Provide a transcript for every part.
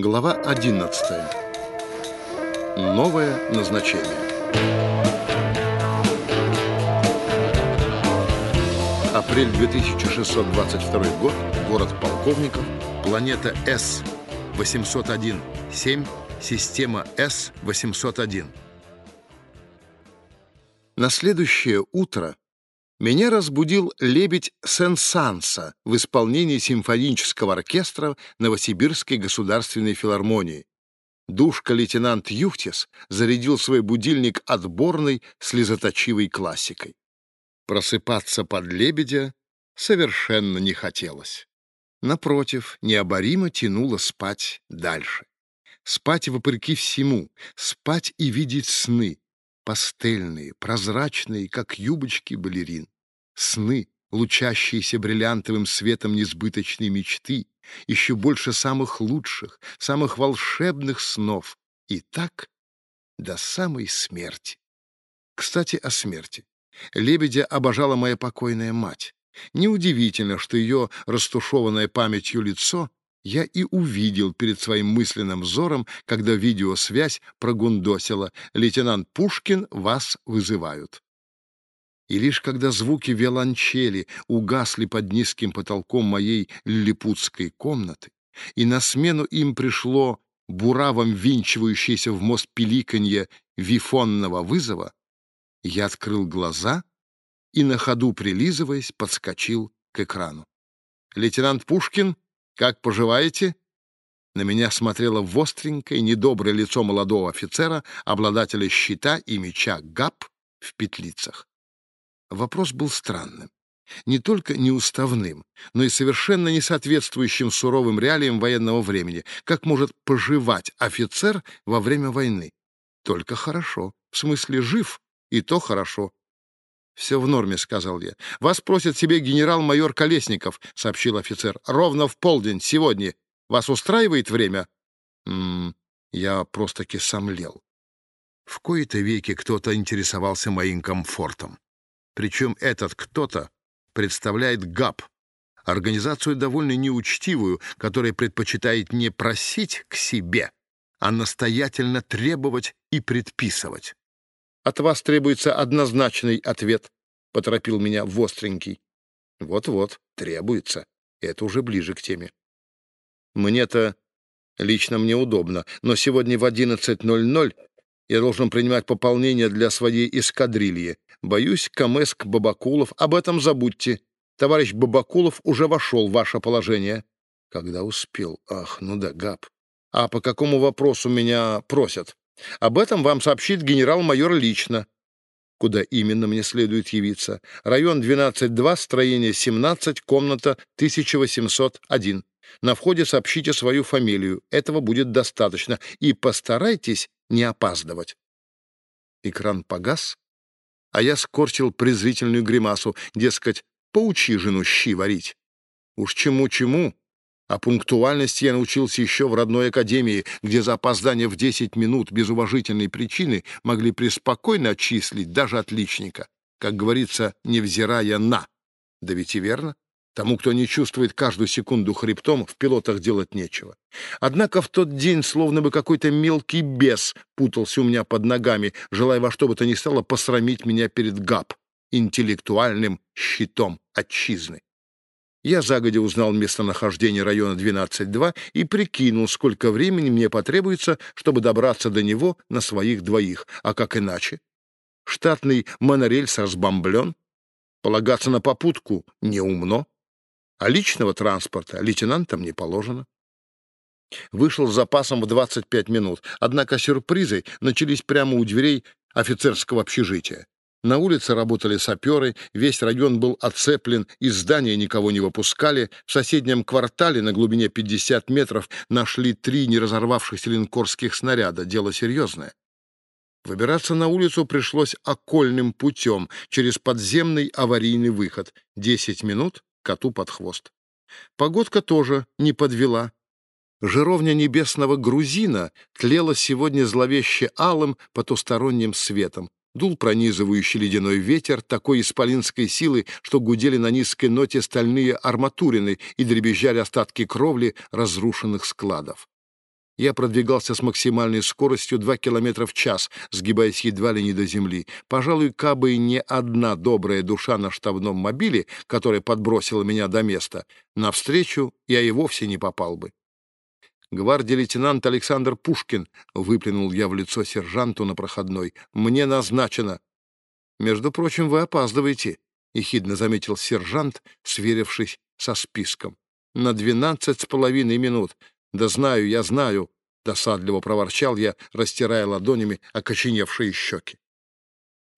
Глава 11. Новое назначение. Апрель 2622 год. Город Полковников. Планета С-801-7. Система С-801. На следующее утро меня разбудил лебедь Сен-Санса в исполнении симфонического оркестра Новосибирской государственной филармонии. Душка-лейтенант Юхтис зарядил свой будильник отборной слезоточивой классикой. Просыпаться под лебедя совершенно не хотелось. Напротив, необоримо тянуло спать дальше. Спать вопреки всему, спать и видеть сны, пастельные, прозрачные, как юбочки балерин. Сны, лучащиеся бриллиантовым светом несбыточной мечты, еще больше самых лучших, самых волшебных снов. И так до самой смерти. Кстати, о смерти. Лебедя обожала моя покойная мать. Неудивительно, что ее растушеванное памятью лицо я и увидел перед своим мысленным взором, когда видеосвязь прогундосила «Лейтенант Пушкин, вас вызывают». И лишь когда звуки виолончели угасли под низким потолком моей лилипутской комнаты, и на смену им пришло буравом винчивающееся в мост пиликанье вифонного вызова, я открыл глаза и, на ходу прилизываясь, подскочил к экрану. «Лейтенант Пушкин, как поживаете?» На меня смотрело востренькое, недоброе лицо молодого офицера, обладателя щита и меча ГАП в петлицах. Вопрос был странным. Не только неуставным, но и совершенно не соответствующим суровым реалиям военного времени. Как может поживать офицер во время войны? Только хорошо. В смысле, жив, и то хорошо. «Все в норме», — сказал я. «Вас просит себе генерал-майор Колесников», — сообщил офицер. «Ровно в полдень, сегодня. Вас устраивает время?» «М -м, я просто-таки сомлел. В кои-то веки кто-то интересовался моим комфортом. Причем этот кто-то представляет ГАП, организацию довольно неучтивую, которая предпочитает не просить к себе, а настоятельно требовать и предписывать. От вас требуется однозначный ответ, — поторопил меня Востренький. Вот-вот, требуется. Это уже ближе к теме. Мне-то лично мне удобно, но сегодня в 11.00 я должен принимать пополнение для своей эскадрильи. Боюсь, Камеск Бабакулов, об этом забудьте. Товарищ Бабакулов уже вошел в ваше положение. Когда успел? Ах, ну да, Габ. А по какому вопросу меня просят? Об этом вам сообщит генерал-майор лично. Куда именно мне следует явиться? Район 12-2, строение 17, комната 1801. На входе сообщите свою фамилию. Этого будет достаточно. И постарайтесь не опаздывать. Экран погас, а я скорчил презрительную гримасу, дескать, поучи жену щи варить. Уж чему-чему, а пунктуальности я научился еще в родной академии, где за опоздание в 10 минут без уважительной причины могли преспокойно отчислить даже отличника, как говорится, невзирая на. Да ведь и верно. Тому, кто не чувствует каждую секунду хребтом, в пилотах делать нечего. Однако в тот день словно бы какой-то мелкий бес путался у меня под ногами, желая во что бы то ни стало посрамить меня перед ГАП, интеллектуальным щитом отчизны. Я загодя узнал местонахождение района 12-2 и прикинул, сколько времени мне потребуется, чтобы добраться до него на своих двоих. А как иначе? Штатный монорельс разбомблен. Полагаться на попутку неумно. А личного транспорта лейтенантам не положено. Вышел с запасом в 25 минут, однако сюрпризы начались прямо у дверей офицерского общежития. На улице работали саперы, весь район был оцеплен, из здания никого не выпускали. В соседнем квартале на глубине 50 метров нашли три неразорвавшихся линкорских снаряда. Дело серьезное. Выбираться на улицу пришлось окольным путем, через подземный аварийный выход. Десять минут коту под хвост. Погодка тоже не подвела. Жировня небесного грузина тлела сегодня зловеще алым потусторонним светом. Дул пронизывающий ледяной ветер такой исполинской силы, что гудели на низкой ноте стальные арматурины и дребезжали остатки кровли разрушенных складов. Я продвигался с максимальной скоростью 2 км в час, сгибаясь едва ли не до земли. Пожалуй, кабы не одна добрая душа на штабном мобиле, которая подбросила меня до места, навстречу я и вовсе не попал бы. «Гвардии лейтенант Александр Пушкин», — выплюнул я в лицо сержанту на проходной, — «мне назначено». «Между прочим, вы опаздываете», — ехидно заметил сержант, сверившись со списком. «На двенадцать с половиной минут. Да знаю, я знаю», — досадливо проворчал я, растирая ладонями окоченевшие щеки.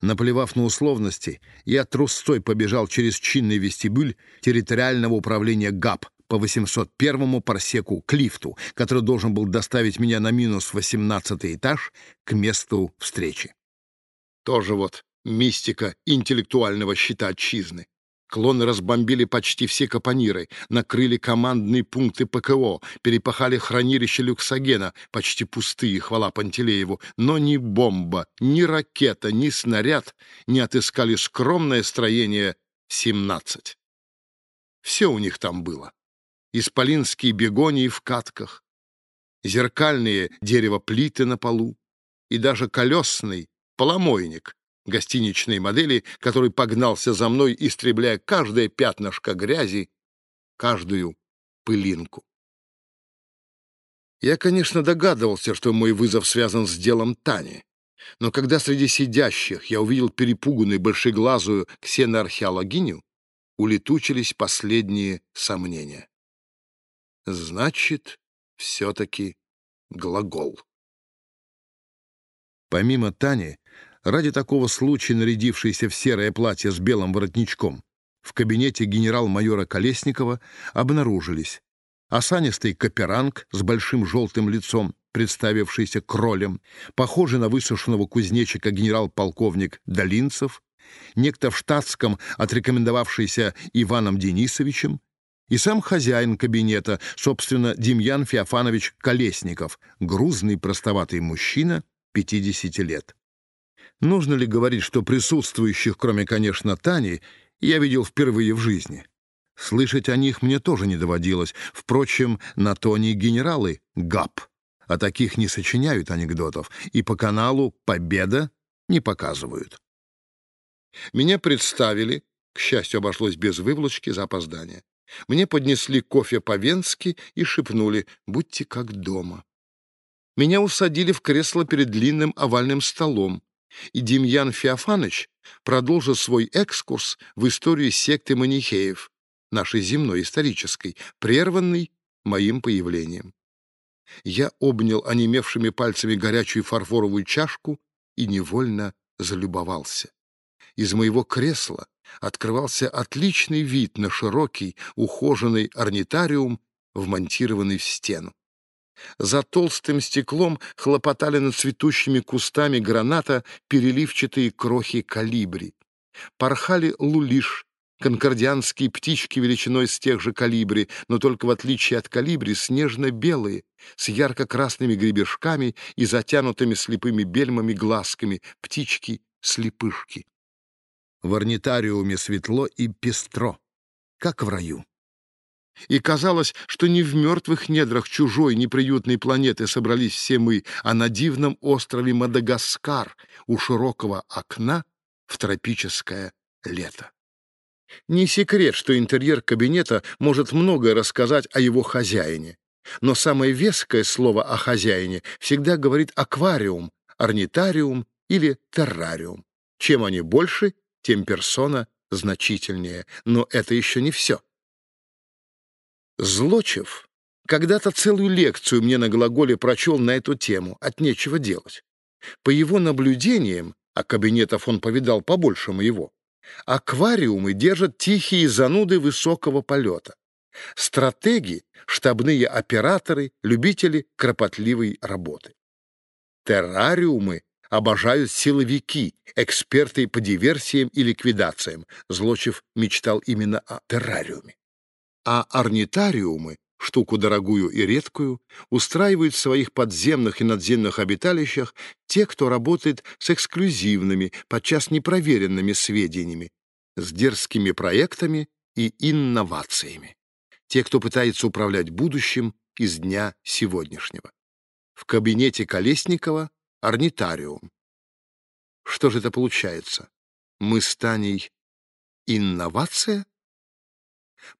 Наплевав на условности, я трусцой побежал через чинный вестибюль территориального управления ГАП, по 801-му парсеку к лифту, который должен был доставить меня на минус 18 этаж к месту встречи. Тоже вот мистика интеллектуального щита отчизны. Клоны разбомбили почти все капониры, накрыли командные пункты ПКО, перепахали хранилище люксогена, почти пустые, хвала Пантелееву, но ни бомба, ни ракета, ни снаряд не отыскали скромное строение 17. Все у них там было исполинские бегонии в катках, зеркальные дерево-плиты на полу и даже колесный поломойник гостиничной модели, который погнался за мной, истребляя каждое пятнышко грязи, каждую пылинку. Я, конечно, догадывался, что мой вызов связан с делом Тани, но когда среди сидящих я увидел перепуганную большеглазую ксеноархеологиню, улетучились последние сомнения. Значит, все-таки глагол. Помимо Тани, ради такого случая нарядившейся в серое платье с белым воротничком, в кабинете генерал-майора Колесникова обнаружились осанистый каперанг с большим желтым лицом, представившийся кролем, похожий на высушенного кузнечика генерал-полковник Долинцев, некто в штатском, отрекомендовавшийся Иваном Денисовичем, и сам хозяин кабинета, собственно, Демьян Феофанович Колесников, грузный простоватый мужчина, 50 лет. Нужно ли говорить, что присутствующих, кроме, конечно, Тани, я видел впервые в жизни? Слышать о них мне тоже не доводилось. Впрочем, на то они генералы ГАП. А таких не сочиняют анекдотов, и по каналу «Победа» не показывают. Меня представили, к счастью, обошлось без выволочки за опоздание. Мне поднесли кофе по-венски и шепнули «Будьте как дома». Меня усадили в кресло перед длинным овальным столом, и Демьян Феофанович продолжил свой экскурс в историю секты манихеев, нашей земной исторической, прерванный моим появлением. Я обнял онемевшими пальцами горячую фарфоровую чашку и невольно залюбовался. Из моего кресла открывался отличный вид на широкий, ухоженный орнитариум, вмонтированный в стену. За толстым стеклом хлопотали над цветущими кустами граната переливчатые крохи калибри. Порхали лулиш, конкордианские птички величиной с тех же калибри, но только в отличие от калибри снежно-белые, с ярко-красными гребешками и затянутыми слепыми бельмами глазками, птички-слепышки. В орнитариуме светло и пестро, как в раю. И казалось, что не в мертвых недрах чужой неприютной планеты собрались все мы, а на дивном острове Мадагаскар у широкого окна в тропическое лето. Не секрет, что интерьер кабинета может многое рассказать о его хозяине. Но самое веское слово о хозяине всегда говорит аквариум, орнитариум или террариум. Чем они больше, тем персона значительнее. Но это еще не все. Злочев когда-то целую лекцию мне на глаголе прочел на эту тему, от нечего делать. По его наблюдениям, а кабинетов он повидал побольше моего, аквариумы держат тихие зануды высокого полета. Стратеги, штабные операторы, любители кропотливой работы. Террариумы обожают силовики, эксперты по диверсиям и ликвидациям. Злочев мечтал именно о террариуме. А орнитариумы, штуку дорогую и редкую, устраивают в своих подземных и надземных обиталищах те, кто работает с эксклюзивными, подчас непроверенными сведениями, с дерзкими проектами и инновациями. Те, кто пытается управлять будущим из дня сегодняшнего. В кабинете Колесникова орнитариум. Что же это получается? Мы с Таней инновация?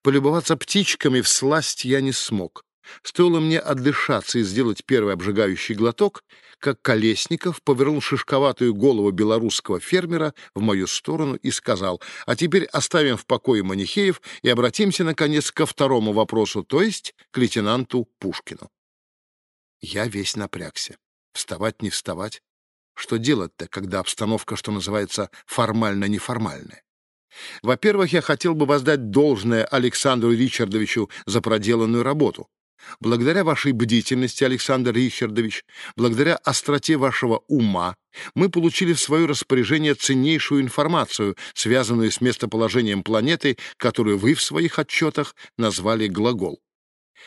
Полюбоваться птичками в сласть я не смог. Стоило мне отдышаться и сделать первый обжигающий глоток, как Колесников повернул шишковатую голову белорусского фермера в мою сторону и сказал, «А теперь оставим в покое Манихеев и обратимся, наконец, ко второму вопросу, то есть к лейтенанту Пушкину». Я весь напрягся. Вставать, не вставать. Что делать-то, когда обстановка, что называется, формально-неформальная? Во-первых, я хотел бы воздать должное Александру Ричардовичу за проделанную работу. Благодаря вашей бдительности, Александр Ричардович, благодаря остроте вашего ума, мы получили в свое распоряжение ценнейшую информацию, связанную с местоположением планеты, которую вы в своих отчетах назвали глагол.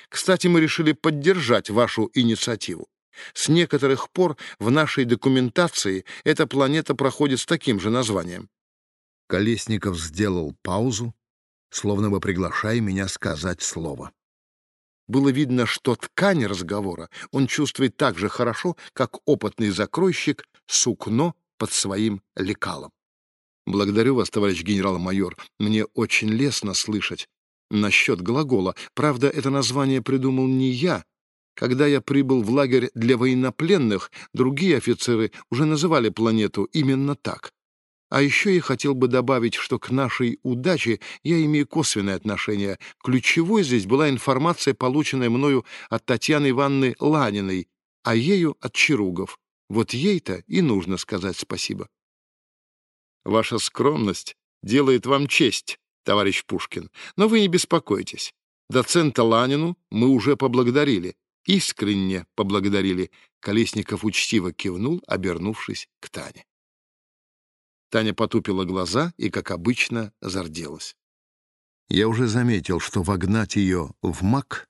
Кстати, мы решили поддержать вашу инициативу. С некоторых пор в нашей документации эта планета проходит с таким же названием. Колесников сделал паузу, словно бы приглашая меня сказать слово. Было видно, что ткань разговора он чувствует так же хорошо, как опытный закройщик сукно под своим лекалом. Благодарю вас, товарищ генерал-майор. Мне очень лестно слышать насчет глагола. Правда, это название придумал не я. Когда я прибыл в лагерь для военнопленных, другие офицеры уже называли планету именно так. А еще я хотел бы добавить, что к нашей удаче я имею косвенное отношение. Ключевой здесь была информация, полученная мною от Татьяны Ивановны Ланиной, а ею от Чаругов. Вот ей-то и нужно сказать спасибо. Ваша скромность делает вам честь, товарищ Пушкин, но вы не беспокойтесь. Доцента Ланину мы уже поблагодарили, искренне поблагодарили. Колесников учтиво кивнул, обернувшись к Тане. Таня потупила глаза и, как обычно, зарделась. Я уже заметил, что вогнать ее в мак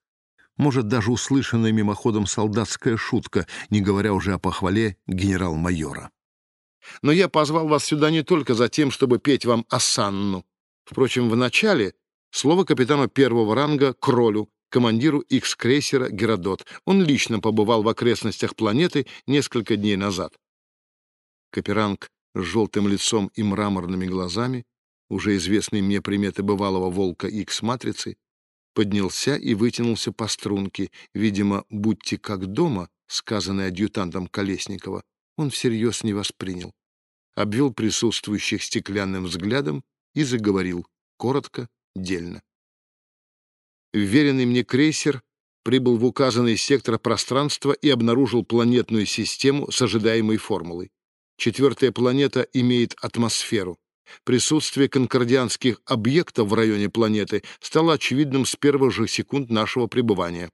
может даже услышанная мимоходом солдатская шутка, не говоря уже о похвале генерал-майора. Но я позвал вас сюда не только за тем, чтобы петь вам осанну. Впрочем, в начале слово капитана первого ранга Кролю, командиру X-крейсера «Геродот». Он лично побывал в окрестностях планеты несколько дней назад. Каперанг с желтым лицом и мраморными глазами, уже известные мне приметы бывалого волка Икс-матрицы, поднялся и вытянулся по струнке. Видимо, «будьте как дома», сказанное адъютантом Колесникова, он всерьез не воспринял. Обвел присутствующих стеклянным взглядом и заговорил, коротко, дельно. Вверенный мне крейсер прибыл в указанный сектор пространства и обнаружил планетную систему с ожидаемой формулой. Четвертая планета имеет атмосферу. Присутствие конкордианских объектов в районе планеты стало очевидным с первых же секунд нашего пребывания.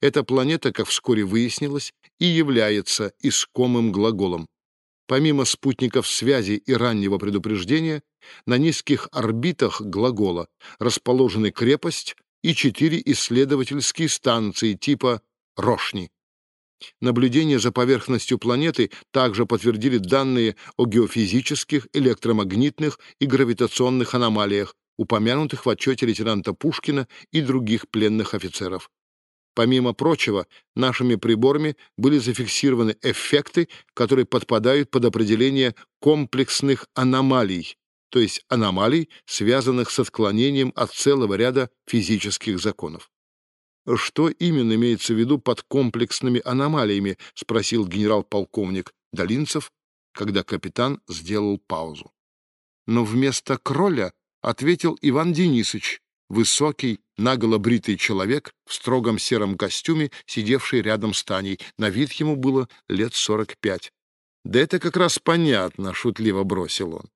Эта планета, как вскоре выяснилось, и является искомым глаголом. Помимо спутников связи и раннего предупреждения, на низких орбитах глагола расположены крепость и четыре исследовательские станции типа «Рошни». Наблюдения за поверхностью планеты также подтвердили данные о геофизических, электромагнитных и гравитационных аномалиях, упомянутых в отчете лейтенанта Пушкина и других пленных офицеров. Помимо прочего, нашими приборами были зафиксированы эффекты, которые подпадают под определение комплексных аномалий, то есть аномалий, связанных с отклонением от целого ряда физических законов. «Что именно имеется в виду под комплексными аномалиями?» — спросил генерал-полковник Долинцев, когда капитан сделал паузу. Но вместо кроля ответил Иван Денисович, высокий, наголо бритый человек в строгом сером костюме, сидевший рядом с Таней. На вид ему было лет сорок пять. «Да это как раз понятно», — шутливо бросил он.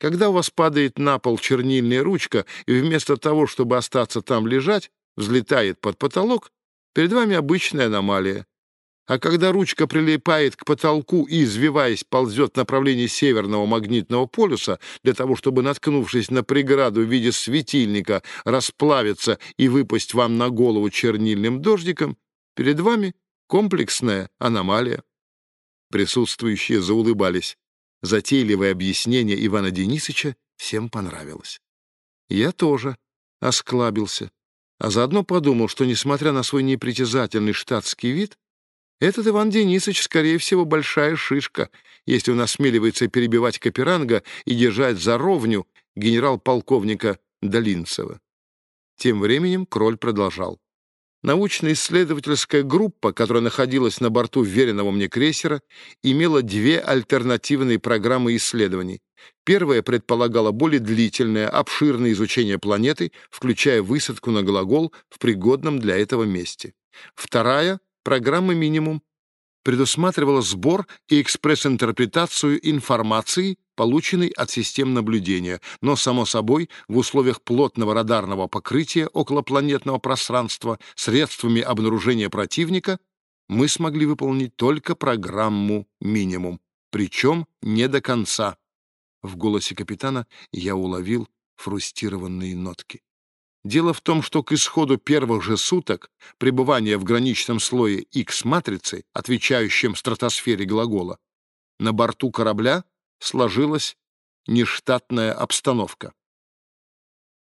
«Когда у вас падает на пол чернильная ручка, и вместо того, чтобы остаться там лежать, взлетает под потолок, перед вами обычная аномалия. А когда ручка прилипает к потолку и, извиваясь, ползет в направлении северного магнитного полюса, для того, чтобы, наткнувшись на преграду в виде светильника, расплавиться и выпасть вам на голову чернильным дождиком, перед вами комплексная аномалия. Присутствующие заулыбались. Затейливое объяснение Ивана Денисовича всем понравилось. Я тоже осклабился а заодно подумал, что, несмотря на свой непритязательный штатский вид, Этот Иван Денисович, скорее всего, большая шишка, если он осмеливается перебивать Каперанга и держать за ровню генерал-полковника Долинцева. Тем временем Кроль продолжал. Научно-исследовательская группа, которая находилась на борту веренного мне крейсера, имела две альтернативные программы исследований. Первая предполагала более длительное, обширное изучение планеты, включая высадку на глагол в пригодном для этого месте. Вторая Программа «Минимум» предусматривала сбор и экспресс-интерпретацию информации, полученной от систем наблюдения, но, само собой, в условиях плотного радарного покрытия околопланетного пространства средствами обнаружения противника мы смогли выполнить только программу «Минимум», причем не до конца. В голосе капитана я уловил фрустированные нотки. Дело в том, что к исходу первых же суток пребывания в граничном слое X-матрицы, отвечающем стратосфере глагола, на борту корабля сложилась нештатная обстановка.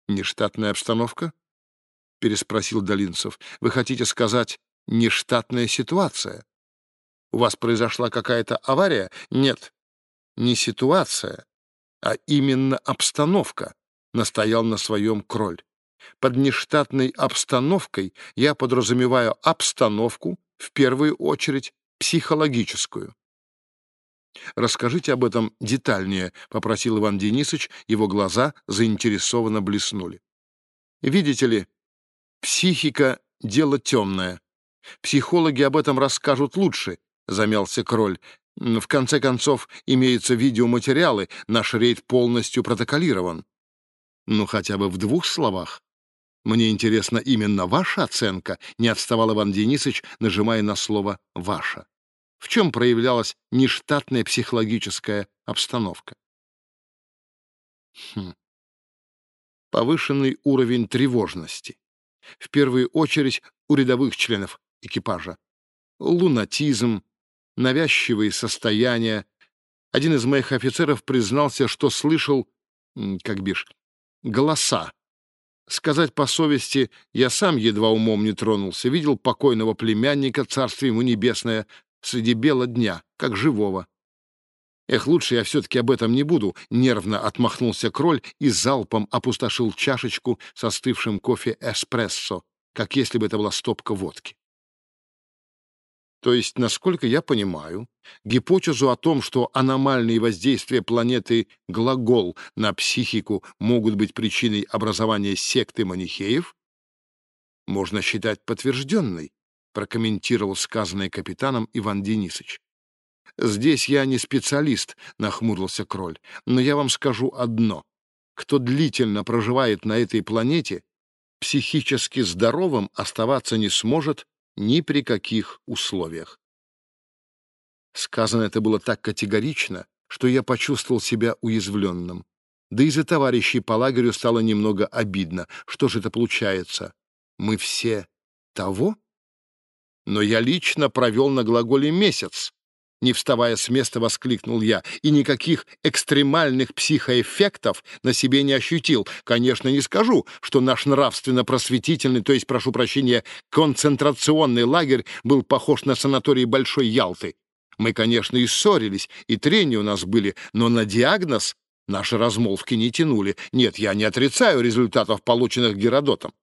«Нештатная обстановка?» — переспросил Долинцев. «Вы хотите сказать «нештатная ситуация»? У вас произошла какая-то авария? Нет, не ситуация, а именно обстановка», — настоял на своем кроль. Под нештатной обстановкой я подразумеваю обстановку, в первую очередь, психологическую. «Расскажите об этом детальнее», — попросил Иван Денисович, его глаза заинтересованно блеснули. «Видите ли, психика — дело темное. Психологи об этом расскажут лучше», — замялся Кроль. «В конце концов, имеются видеоматериалы, наш рейд полностью протоколирован». «Ну, хотя бы в двух словах». Мне интересна именно ваша оценка, не отставал Иван Денисович, нажимая на слово «ваша». В чем проявлялась нештатная психологическая обстановка? Хм. Повышенный уровень тревожности. В первую очередь у рядовых членов экипажа. Лунатизм, навязчивые состояния. Один из моих офицеров признался, что слышал, как бишь, голоса Сказать по совести, я сам едва умом не тронулся, видел покойного племянника, царствие ему небесное, среди бела дня, как живого. Эх, лучше я все-таки об этом не буду, нервно отмахнулся кроль и залпом опустошил чашечку с остывшим кофе эспрессо, как если бы это была стопка водки. То есть, насколько я понимаю, гипотезу о том, что аномальные воздействия планеты Глагол на психику могут быть причиной образования секты манихеев, можно считать подтвержденной, прокомментировал сказанное капитаном Иван Денисович. «Здесь я не специалист», — нахмурился Кроль, «но я вам скажу одно. Кто длительно проживает на этой планете, психически здоровым оставаться не сможет ни при каких условиях. Сказано это было так категорично, что я почувствовал себя уязвленным. Да и за товарищей по лагерю стало немного обидно. Что же это получается? Мы все того? Но я лично провел на глаголе месяц, не вставая с места, воскликнул я, и никаких экстремальных психоэффектов на себе не ощутил. Конечно, не скажу, что наш нравственно-просветительный, то есть, прошу прощения, концентрационный лагерь был похож на санаторий Большой Ялты. Мы, конечно, и ссорились, и трения у нас были, но на диагноз наши размолвки не тянули. Нет, я не отрицаю результатов, полученных Геродотом.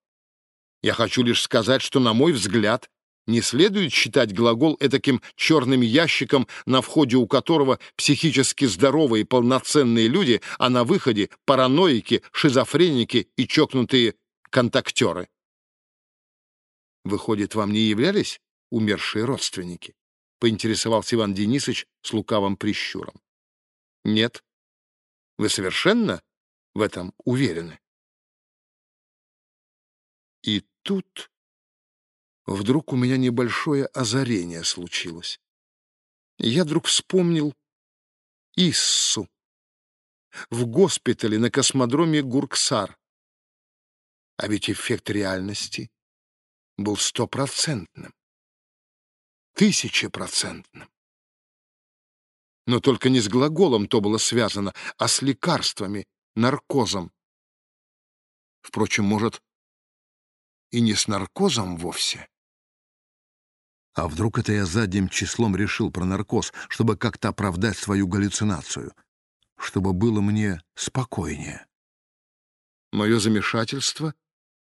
Я хочу лишь сказать, что, на мой взгляд, не следует считать глагол этаким черным ящиком, на входе у которого психически здоровые полноценные люди, а на выходе параноики, шизофреники и чокнутые контактеры. Выходит, вам не являлись умершие родственники? Поинтересовался Иван Денисович с лукавым прищуром. Нет. Вы совершенно в этом уверены? И тут Вдруг у меня небольшое озарение случилось. Я вдруг вспомнил Иссу в госпитале на космодроме Гурксар. А ведь эффект реальности был стопроцентным, тысячепроцентным. Но только не с глаголом то было связано, а с лекарствами, наркозом. Впрочем, может, и не с наркозом вовсе А вдруг это я задним числом решил про наркоз, чтобы как-то оправдать свою галлюцинацию? Чтобы было мне спокойнее. Мое замешательство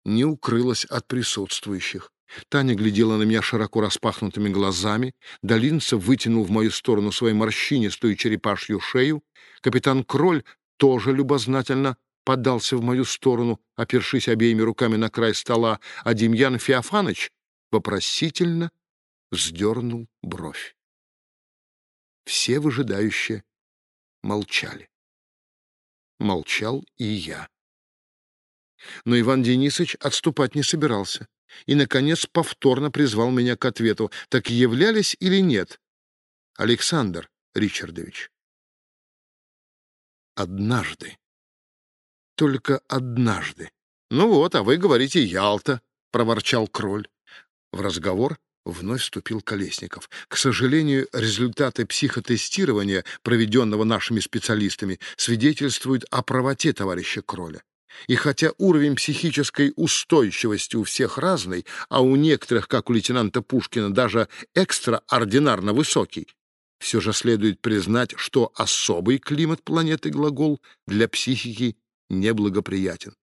не укрылось от присутствующих. Таня глядела на меня широко распахнутыми глазами, Долинцев вытянул в мою сторону свою морщинистую черепашью шею, капитан Кроль тоже любознательно подался в мою сторону, опершись обеими руками на край стола, а Демьян Феофаныч вопросительно вздернул бровь. Все выжидающие молчали. Молчал и я. Но Иван Денисович отступать не собирался и, наконец, повторно призвал меня к ответу. Так являлись или нет? Александр Ричардович. Однажды. Только однажды. Ну вот, а вы говорите «Ялта», — проворчал Кроль. В разговор Вновь вступил Колесников. К сожалению, результаты психотестирования, проведенного нашими специалистами, свидетельствуют о правоте товарища Кроля. И хотя уровень психической устойчивости у всех разный, а у некоторых, как у лейтенанта Пушкина, даже экстраординарно высокий, все же следует признать, что особый климат планеты Глагол для психики неблагоприятен.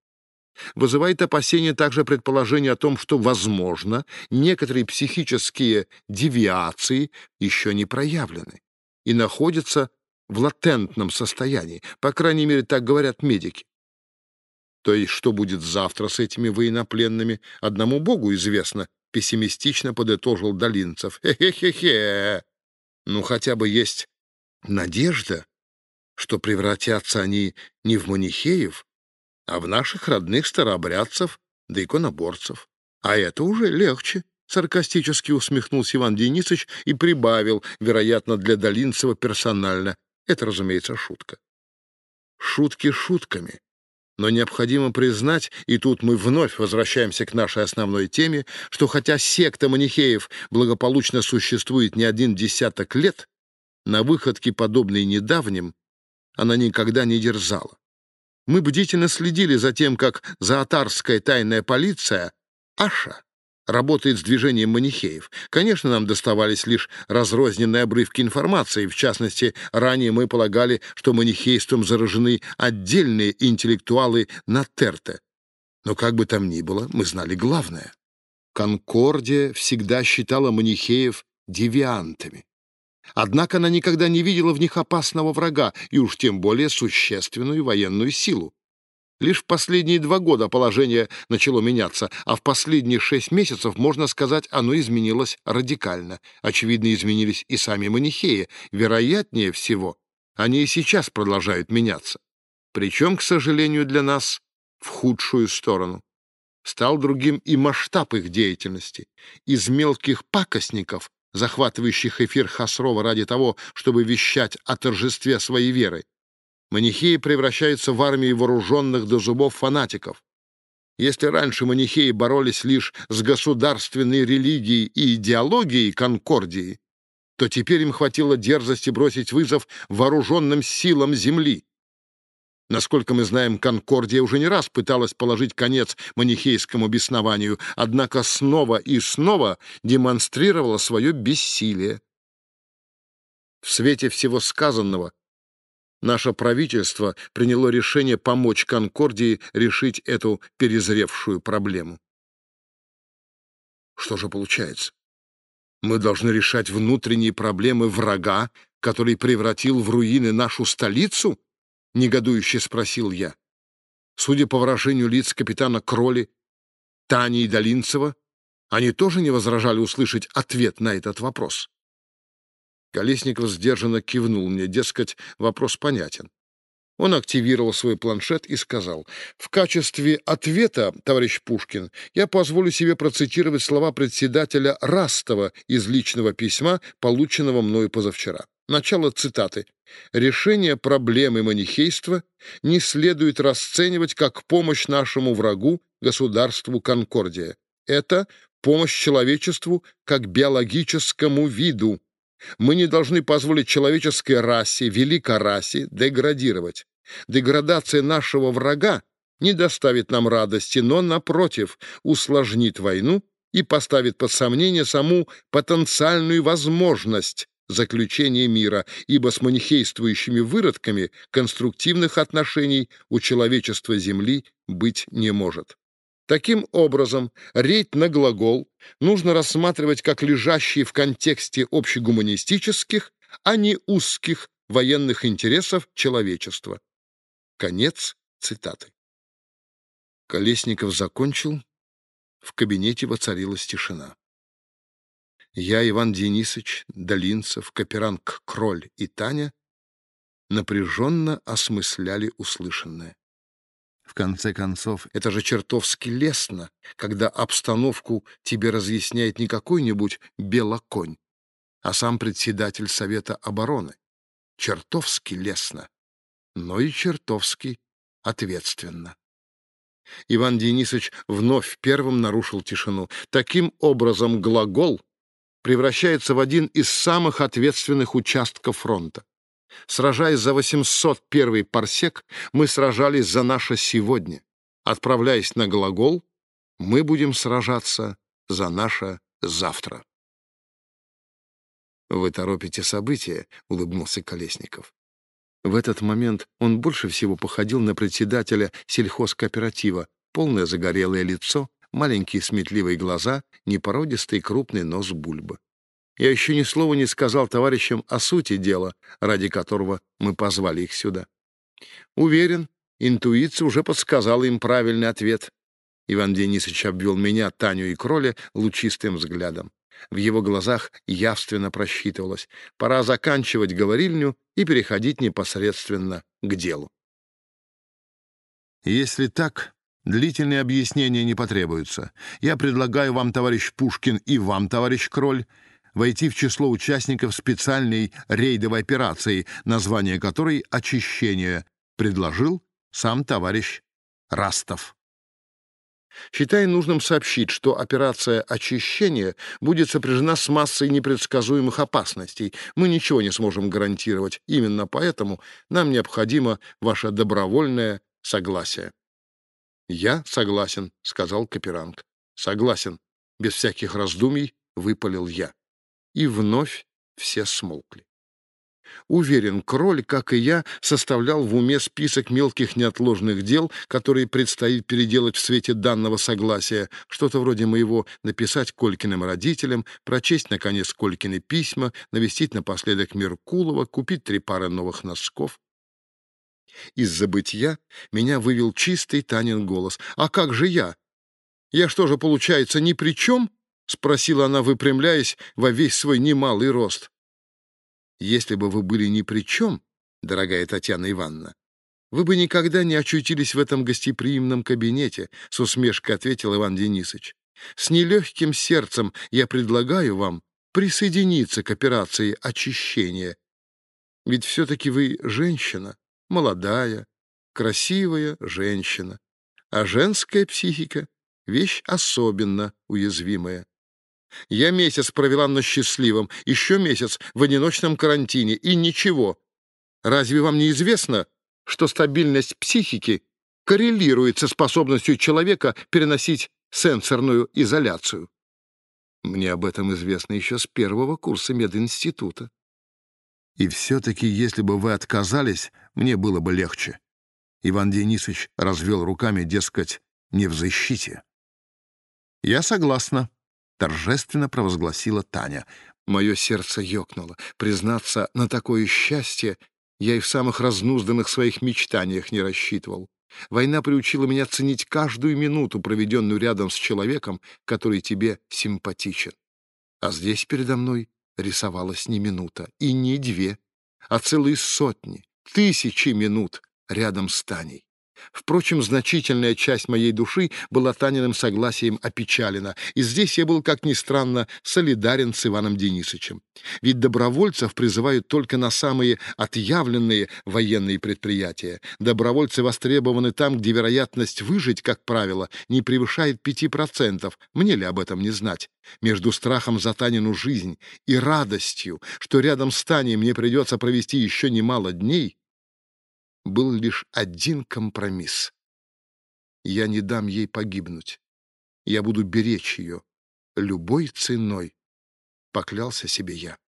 Вызывает опасение также предположение о том, что, возможно, некоторые психические девиации еще не проявлены и находятся в латентном состоянии, по крайней мере, так говорят медики. То есть, что будет завтра с этими военнопленными, одному Богу известно, пессимистично подытожил Долинцев. Хе-хе-хе-хе. Ну, хотя бы есть надежда, что превратятся они не в манихеев, а в наших родных старообрядцев да иконоборцев. А это уже легче. Саркастически усмехнулся Иван Денисович и прибавил, вероятно, для Долинцева персонально. Это, разумеется, шутка. Шутки шутками. Но необходимо признать, и тут мы вновь возвращаемся к нашей основной теме, что хотя секта манихеев благополучно существует не один десяток лет, на выходке, подобной недавним, она никогда не дерзала. Мы бдительно следили за тем, как зоотарская тайная полиция, Аша, работает с движением манихеев. Конечно, нам доставались лишь разрозненные обрывки информации. В частности, ранее мы полагали, что манихейством заражены отдельные интеллектуалы на Терте. Но как бы там ни было, мы знали главное. Конкордия всегда считала манихеев девиантами. Однако она никогда не видела в них опасного врага и уж тем более существенную военную силу. Лишь в последние два года положение начало меняться, а в последние шесть месяцев, можно сказать, оно изменилось радикально. Очевидно, изменились и сами манихеи. Вероятнее всего, они и сейчас продолжают меняться. Причем, к сожалению, для нас в худшую сторону. Стал другим и масштаб их деятельности. Из мелких пакостников захватывающих эфир Хасрова ради того, чтобы вещать о торжестве своей веры. Манихеи превращаются в армии вооруженных до зубов фанатиков. Если раньше манихеи боролись лишь с государственной религией и идеологией Конкордии, то теперь им хватило дерзости бросить вызов вооруженным силам Земли. Насколько мы знаем, Конкордия уже не раз пыталась положить конец манихейскому беснованию, однако снова и снова демонстрировала свое бессилие. В свете всего сказанного наше правительство приняло решение помочь Конкордии решить эту перезревшую проблему. Что же получается? Мы должны решать внутренние проблемы врага, который превратил в руины нашу столицу? — негодующе спросил я. Судя по выражению лиц капитана Кроли, Тани и Долинцева, они тоже не возражали услышать ответ на этот вопрос. Колесников сдержанно кивнул мне, дескать, вопрос понятен. Он активировал свой планшет и сказал, «В качестве ответа, товарищ Пушкин, я позволю себе процитировать слова председателя Растова из личного письма, полученного мною позавчера. Начало цитаты. «Решение проблемы манихейства не следует расценивать как помощь нашему врагу, государству Конкордия. Это помощь человечеству как биологическому виду. Мы не должны позволить человеческой расе, великой расе, деградировать. Деградация нашего врага не доставит нам радости, но, напротив, усложнит войну и поставит под сомнение саму потенциальную возможность заключения мира, ибо с манихействующими выродками конструктивных отношений у человечества Земли быть не может. Таким образом, рейд на глагол нужно рассматривать как лежащий в контексте общегуманистических, а не узких военных интересов человечества. Конец цитаты. Колесников закончил. В кабинете воцарилась тишина. Я, Иван Денисович, Долинцев, Каперанг Кроль и Таня напряженно осмысляли услышанное. В конце концов, это же чертовски лестно, когда обстановку тебе разъясняет не какой-нибудь белоконь, а сам председатель Совета обороны. Чертовски лестно, но и чертовски ответственно. Иван Денисович вновь первым нарушил тишину. Таким образом, глагол превращается в один из самых ответственных участков фронта. Сражаясь за 801 парсек, мы сражались за наше сегодня. Отправляясь на глагол, мы будем сражаться за наше завтра. «Вы торопите события», — улыбнулся Колесников. В этот момент он больше всего походил на председателя сельхозкооператива. Полное загорелое лицо, маленькие сметливые глаза, непородистый крупный нос бульбы. Я еще ни слова не сказал товарищам о сути дела, ради которого мы позвали их сюда. Уверен, интуиция уже подсказала им правильный ответ. Иван Денисович обвел меня, Таню и Кроля лучистым взглядом. В его глазах явственно просчитывалось. Пора заканчивать говорильню и переходить непосредственно к делу. Если так, длительные объяснения не потребуются. Я предлагаю вам, товарищ Пушкин, и вам, товарищ Кроль, войти в число участников специальной рейдовой операции, название которой «Очищение», предложил сам товарищ Растов. Считая нужным сообщить, что операция очищения будет сопряжена с массой непредсказуемых опасностей. Мы ничего не сможем гарантировать. Именно поэтому нам необходимо ваше добровольное согласие. «Я согласен», — сказал Каперанг. «Согласен». Без всяких раздумий выпалил я и вновь все смолкли. Уверен, Кроль, как и я, составлял в уме список мелких неотложных дел, которые предстоит переделать в свете данного согласия, что-то вроде моего написать Колькиным родителям, прочесть, наконец, Колькины письма, навестить напоследок Меркулова, купить три пары новых носков. Из забытья меня вывел чистый Танин голос. «А как же я? Я что же, получается, ни при чем?» — спросила она, выпрямляясь во весь свой немалый рост. «Если бы вы были ни при чем, дорогая Татьяна Ивановна, вы бы никогда не очутились в этом гостеприимном кабинете», — с усмешкой ответил Иван Денисович. «С нелегким сердцем я предлагаю вам присоединиться к операции очищения. Ведь все-таки вы женщина, молодая, красивая женщина, а женская психика — вещь особенно уязвимая. Я месяц провела на счастливом, еще месяц в одиночном карантине, и ничего. Разве вам не известно, что стабильность психики коррелирует со способностью человека переносить сенсорную изоляцию? Мне об этом известно еще с первого курса мединститута. И все-таки, если бы вы отказались, мне было бы легче. Иван Денисович развел руками, дескать, не в защите. Я согласна, — торжественно провозгласила Таня. Мое сердце ёкнуло. Признаться, на такое счастье я и в самых разнузданных своих мечтаниях не рассчитывал. Война приучила меня ценить каждую минуту, проведенную рядом с человеком, который тебе симпатичен. А здесь передо мной рисовалась не минута, и не две, а целые сотни, тысячи минут рядом с Таней. Впрочем, значительная часть моей души была Таниным согласием опечалена, и здесь я был, как ни странно, солидарен с Иваном Денисовичем. Ведь добровольцев призывают только на самые отъявленные военные предприятия. Добровольцы востребованы там, где вероятность выжить, как правило, не превышает 5%. Мне ли об этом не знать? Между страхом за Танину жизнь и радостью, что рядом с Таней мне придется провести еще немало дней, был лишь один компромисс. Я не дам ей погибнуть. Я буду беречь ее. любой ценой, поклялся себе я.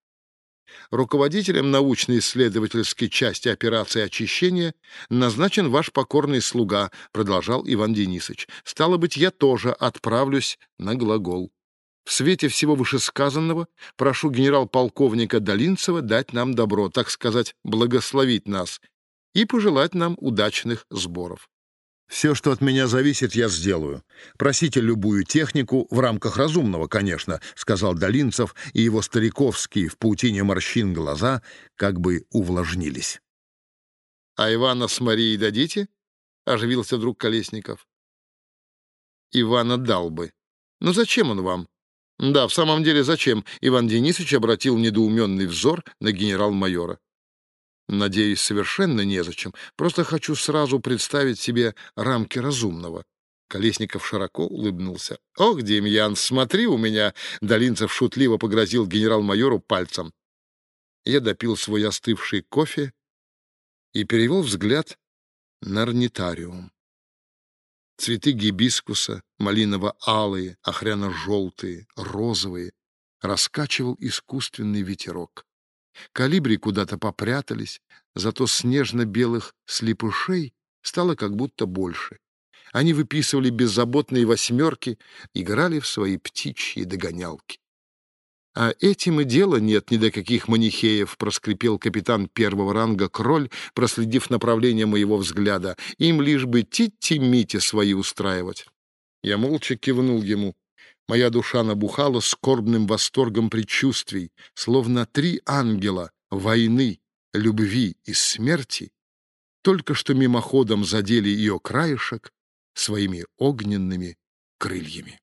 Руководителем научно-исследовательской части операции очищения назначен ваш покорный слуга, продолжал Иван Денисович. Стало быть, я тоже отправлюсь на глагол. В свете всего вышесказанного прошу генерал-полковника Долинцева дать нам добро, так сказать, благословить нас и пожелать нам удачных сборов. Все, что от меня зависит, я сделаю. Просите любую технику, в рамках разумного, конечно, — сказал Долинцев, и его стариковские в паутине морщин глаза как бы увлажнились. — А Ивана с Марией дадите? — оживился вдруг Колесников. — Ивана дал бы. Но зачем он вам? — Да, в самом деле зачем? — Иван Денисович обратил недоуменный взор на генерал-майора. Надеюсь, совершенно незачем. Просто хочу сразу представить себе рамки разумного. Колесников широко улыбнулся. «Ох, Демьян, смотри у меня!» Долинцев шутливо погрозил генерал-майору пальцем. Я допил свой остывший кофе и перевел взгляд на орнитариум. Цветы гибискуса, малиново-алые, охряно-желтые, розовые, раскачивал искусственный ветерок. Калибри куда-то попрятались, зато снежно-белых слепышей стало как будто больше. Они выписывали беззаботные восьмерки, играли в свои птичьи догонялки. «А этим и дела нет ни до каких манихеев», — проскрипел капитан первого ранга Кроль, проследив направление моего взгляда. «Им лишь бы тити-мити свои устраивать». Я молча кивнул ему. Моя душа набухала скорбным восторгом предчувствий, словно три ангела войны, любви и смерти только что мимоходом задели ее краешек своими огненными крыльями.